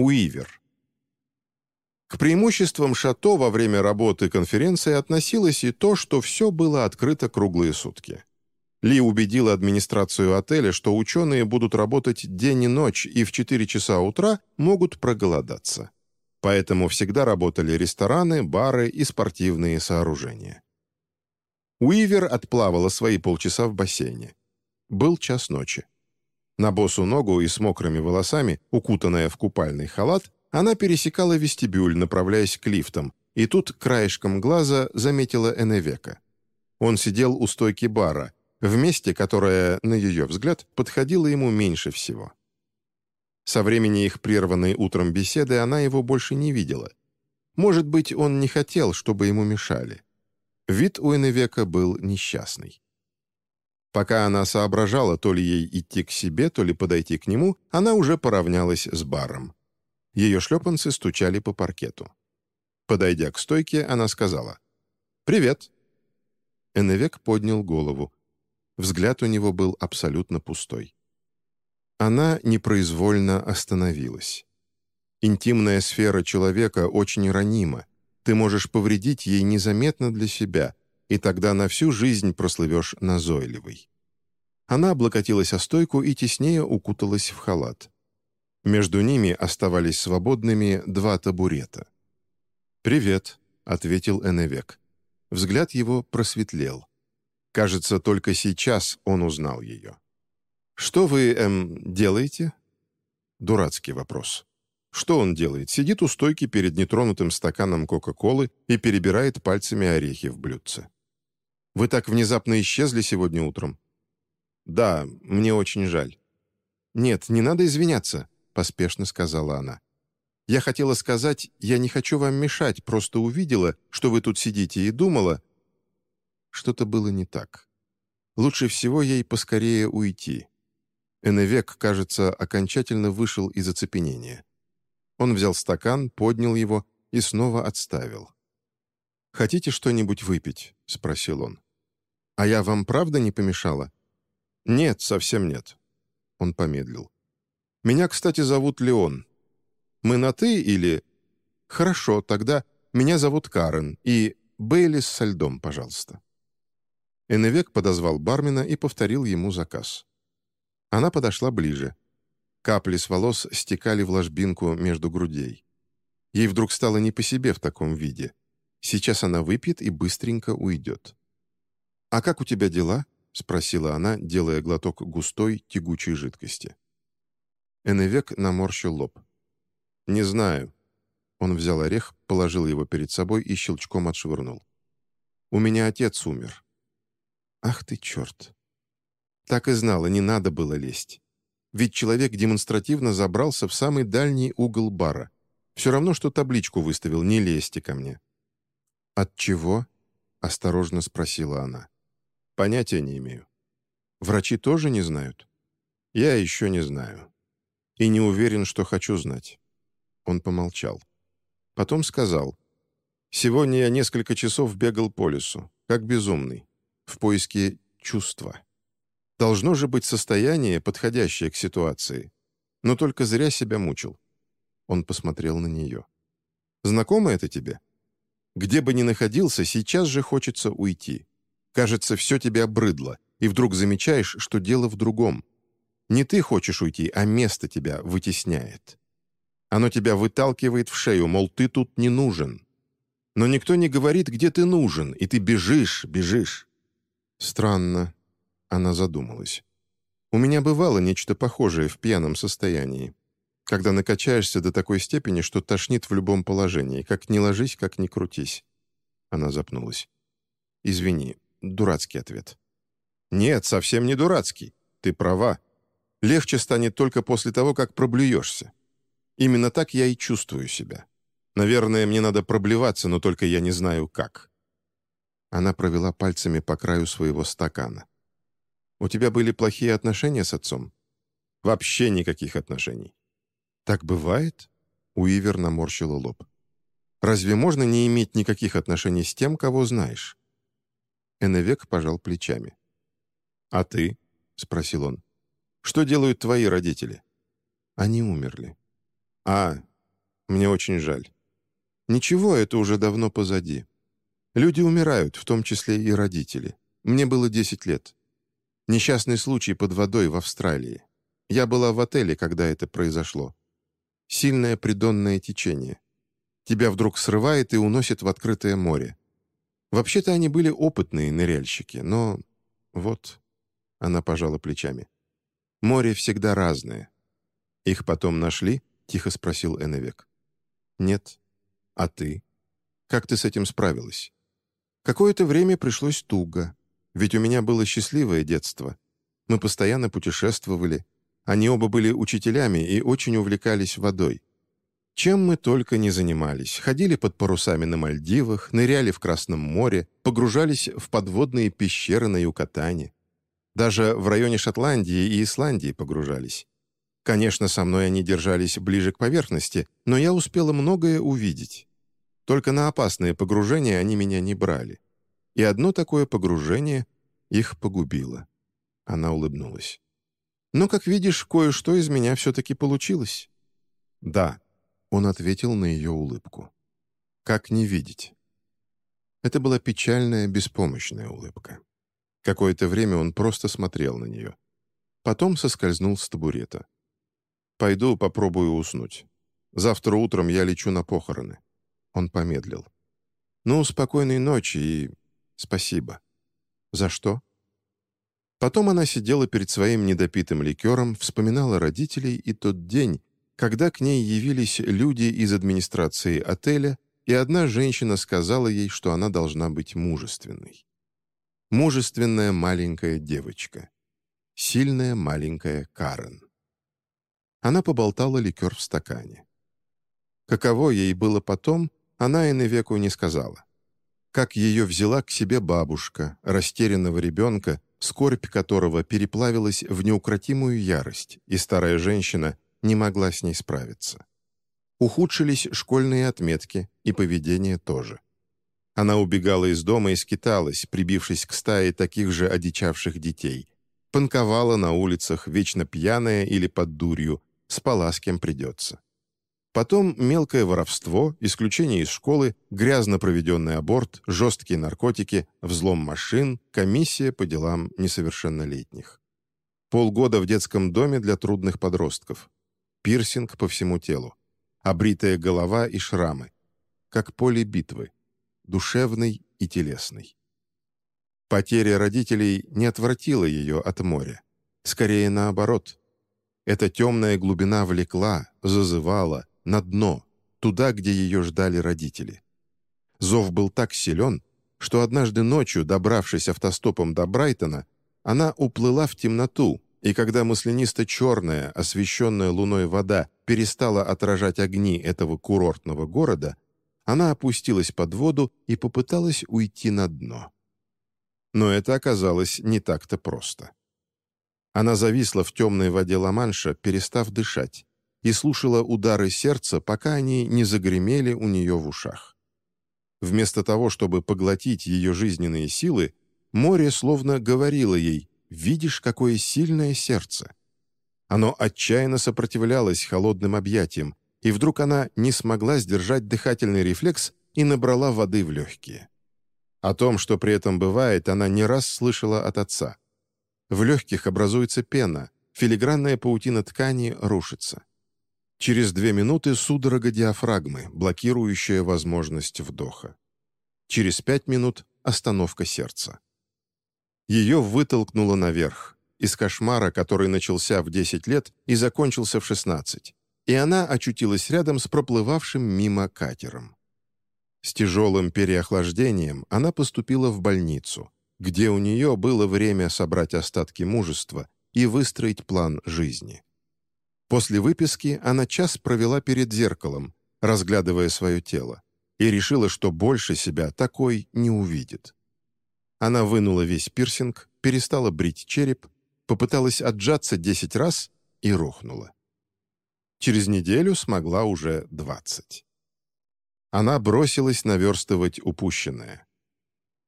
Уивер. К преимуществам шато во время работы конференции относилось и то, что все было открыто круглые сутки. Ли убедила администрацию отеля, что ученые будут работать день и ночь и в 4 часа утра могут проголодаться. Поэтому всегда работали рестораны, бары и спортивные сооружения. Уивер отплавала свои полчаса в бассейне. Был час ночи. На босу ногу и с мокрыми волосами, укутанная в купальный халат, она пересекала вестибюль, направляясь к лифтам, и тут краешком глаза заметила Эневека. Он сидел у стойки бара, в месте, которое, на ее взгляд, подходило ему меньше всего. Со времени их прерванной утром беседы она его больше не видела. Может быть, он не хотел, чтобы ему мешали. Вид у Эневека был несчастный. Пока она соображала, то ли ей идти к себе, то ли подойти к нему, она уже поравнялась с баром. Ее шлепанцы стучали по паркету. Подойдя к стойке, она сказала «Привет». Эннвек поднял голову. Взгляд у него был абсолютно пустой. Она непроизвольно остановилась. Интимная сфера человека очень ранима. Ты можешь повредить ей незаметно для себя, и тогда на всю жизнь прослывешь назойливой. Она облокотилась о стойку и теснее укуталась в халат. Между ними оставались свободными два табурета. «Привет», — ответил Эневек. Взгляд его просветлел. Кажется, только сейчас он узнал ее. «Что вы, эм, делаете?» Дурацкий вопрос. Что он делает? Сидит у стойки перед нетронутым стаканом Кока-Колы и перебирает пальцами орехи в блюдце. «Вы так внезапно исчезли сегодня утром?» «Да, мне очень жаль». «Нет, не надо извиняться. — поспешно сказала она. «Я хотела сказать, я не хочу вам мешать, просто увидела, что вы тут сидите, и думала...» Что-то было не так. Лучше всего ей поскорее уйти. Эневек, кажется, окончательно вышел из оцепенения. Он взял стакан, поднял его и снова отставил. «Хотите что-нибудь выпить?» — спросил он. «А я вам правда не помешала?» «Нет, совсем нет». Он помедлил. Меня, кстати, зовут Леон. Мы на «ты» или...» «Хорошо, тогда меня зовут Карен, и Бейлис со льдом, пожалуйста». Эневек подозвал бармена и повторил ему заказ. Она подошла ближе. Капли с волос стекали в ложбинку между грудей. Ей вдруг стало не по себе в таком виде. Сейчас она выпьет и быстренько уйдет. «А как у тебя дела?» — спросила она, делая глоток густой, тягучей жидкости. Эневек наморщил лоб. «Не знаю». Он взял орех, положил его перед собой и щелчком отшвырнул. «У меня отец умер». «Ах ты черт!» Так и знала, не надо было лезть. Ведь человек демонстративно забрался в самый дальний угол бара. Все равно, что табличку выставил «Не лезьте ко мне». «От чего?» — осторожно спросила она. «Понятия не имею». «Врачи тоже не знают?» «Я еще не знаю и не уверен, что хочу знать». Он помолчал. Потом сказал, «Сегодня я несколько часов бегал по лесу, как безумный, в поиске чувства. Должно же быть состояние, подходящее к ситуации, но только зря себя мучил». Он посмотрел на нее. «Знакомо это тебе? Где бы ни находился, сейчас же хочется уйти. Кажется, все тебе обрыдло, и вдруг замечаешь, что дело в другом. Не ты хочешь уйти, а место тебя вытесняет. Оно тебя выталкивает в шею, мол, ты тут не нужен. Но никто не говорит, где ты нужен, и ты бежишь, бежишь. Странно. Она задумалась. У меня бывало нечто похожее в пьяном состоянии. Когда накачаешься до такой степени, что тошнит в любом положении, как ни ложись, как ни крутись. Она запнулась. «Извини, дурацкий ответ». «Нет, совсем не дурацкий. Ты права. Легче станет только после того, как проблюешься. Именно так я и чувствую себя. Наверное, мне надо проблеваться, но только я не знаю, как». Она провела пальцами по краю своего стакана. «У тебя были плохие отношения с отцом?» «Вообще никаких отношений». «Так бывает?» Уивер наморщила лоб. «Разве можно не иметь никаких отношений с тем, кого знаешь?» Эннвек пожал плечами. «А ты?» — спросил он. Что делают твои родители?» «Они умерли». «А, Мне очень жаль. Ничего, это уже давно позади. Люди умирают, в том числе и родители. Мне было 10 лет. Несчастный случай под водой в Австралии. Я была в отеле, когда это произошло. Сильное придонное течение. Тебя вдруг срывает и уносит в открытое море. Вообще-то они были опытные ныряльщики, но... Вот... Она пожала плечами. Море всегда разное. Их потом нашли? Тихо спросил Эннвек. Нет. А ты? Как ты с этим справилась? Какое-то время пришлось туго. Ведь у меня было счастливое детство. Мы постоянно путешествовали. Они оба были учителями и очень увлекались водой. Чем мы только не занимались. Ходили под парусами на Мальдивах, ныряли в Красном море, погружались в подводные пещеры на Юкатане. Даже в районе Шотландии и Исландии погружались. Конечно, со мной они держались ближе к поверхности, но я успела многое увидеть. Только на опасные погружения они меня не брали. И одно такое погружение их погубило. Она улыбнулась. «Но, как видишь, кое-что из меня все-таки получилось». «Да», — он ответил на ее улыбку. «Как не видеть?» Это была печальная, беспомощная улыбка. Какое-то время он просто смотрел на нее. Потом соскользнул с табурета. «Пойду попробую уснуть. Завтра утром я лечу на похороны». Он помедлил. «Ну, спокойной ночи и спасибо». «За что?» Потом она сидела перед своим недопитым ликером, вспоминала родителей и тот день, когда к ней явились люди из администрации отеля, и одна женщина сказала ей, что она должна быть мужественной. Мужественная маленькая девочка. Сильная маленькая Карен. Она поболтала ликер в стакане. Каково ей было потом, она и на веку не сказала. Как ее взяла к себе бабушка, растерянного ребенка, скорбь которого переплавилась в неукротимую ярость, и старая женщина не могла с ней справиться. Ухудшились школьные отметки, и поведение тоже. Она убегала из дома и скиталась, прибившись к стае таких же одичавших детей. Панковала на улицах, вечно пьяная или под дурью, спала с кем придется. Потом мелкое воровство, исключение из школы, грязно проведенный аборт, жесткие наркотики, взлом машин, комиссия по делам несовершеннолетних. Полгода в детском доме для трудных подростков. Пирсинг по всему телу. Обритая голова и шрамы. Как поле битвы. Душевный и телесный. Потеря родителей не отвратила ее от моря. Скорее наоборот. Эта темная глубина влекла, зазывала, на дно, туда, где ее ждали родители. Зов был так силен, что однажды ночью, добравшись автостопом до Брайтона, она уплыла в темноту, и когда маслянисто-черная, освещенная луной вода перестала отражать огни этого курортного города, она опустилась под воду и попыталась уйти на дно. Но это оказалось не так-то просто. Она зависла в темной воде Ла-Манша, перестав дышать, и слушала удары сердца, пока они не загремели у нее в ушах. Вместо того, чтобы поглотить ее жизненные силы, море словно говорило ей «Видишь, какое сильное сердце!» Оно отчаянно сопротивлялось холодным объятиям, и вдруг она не смогла сдержать дыхательный рефлекс и набрала воды в легкие. О том, что при этом бывает, она не раз слышала от отца. В легких образуется пена, филигранная паутина ткани рушится. Через две минуты судорога диафрагмы, блокирующая возможность вдоха. Через пять минут остановка сердца. Ее вытолкнуло наверх, из кошмара, который начался в 10 лет и закончился в 16, и она очутилась рядом с проплывавшим мимо катером. С тяжелым переохлаждением она поступила в больницу, где у нее было время собрать остатки мужества и выстроить план жизни. После выписки она час провела перед зеркалом, разглядывая свое тело, и решила, что больше себя такой не увидит. Она вынула весь пирсинг, перестала брить череп, попыталась отжаться десять раз и рухнула. Через неделю смогла уже двадцать. Она бросилась наверстывать упущенное.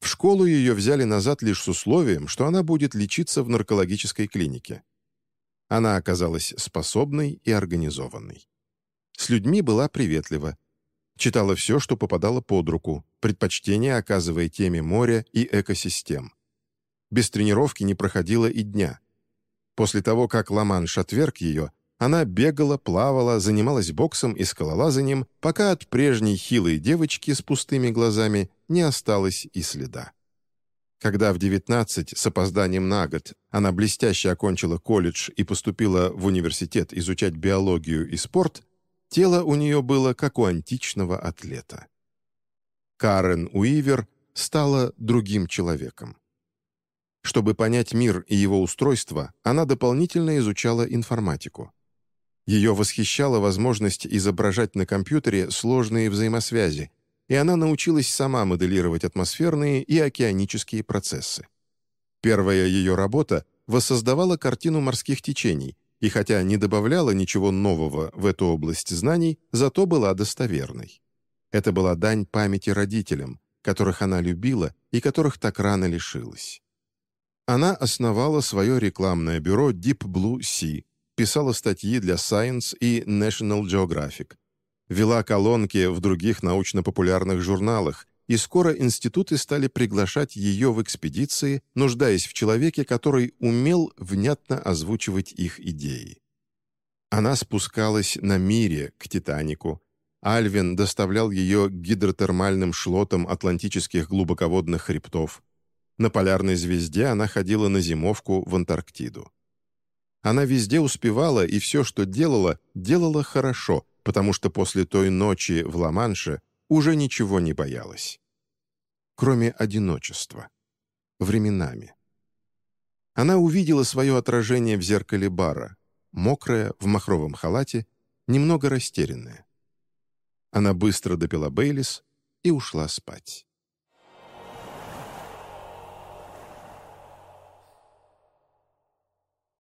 В школу ее взяли назад лишь с условием, что она будет лечиться в наркологической клинике. Она оказалась способной и организованной. С людьми была приветлива. Читала все, что попадало под руку, предпочтение оказывая теме моря и экосистем. Без тренировки не проходило и дня. После того, как Ла-Манш отверг ее, она бегала, плавала, занималась боксом и скалолазанием, пока от прежней хилой девочки с пустыми глазами не осталось и следа. Когда в 19 с опозданием на год она блестяще окончила колледж и поступила в университет изучать биологию и спорт, тело у нее было как у античного атлета. Карен Уивер стала другим человеком. Чтобы понять мир и его устройство, она дополнительно изучала информатику. Ее восхищала возможность изображать на компьютере сложные взаимосвязи, и она научилась сама моделировать атмосферные и океанические процессы. Первая ее работа воссоздавала картину морских течений, и хотя не добавляла ничего нового в эту область знаний, зато была достоверной. Это была дань памяти родителям, которых она любила и которых так рано лишилась. Она основала свое рекламное бюро Deep Blue Sea, писала статьи для Science и National Geographic, вела колонки в других научно-популярных журналах, и скоро институты стали приглашать ее в экспедиции, нуждаясь в человеке, который умел внятно озвучивать их идеи. Она спускалась на мире к «Титанику», Альвин доставлял ее гидротермальным шлотам атлантических глубоководных хребтов. На полярной звезде она ходила на зимовку в Антарктиду. Она везде успевала, и все, что делала, делала хорошо, потому что после той ночи в Ла-Манше уже ничего не боялась. Кроме одиночества. Временами. Она увидела свое отражение в зеркале бара, мокрая, в махровом халате, немного растерянная. Она быстро допила Бейлис и ушла спать.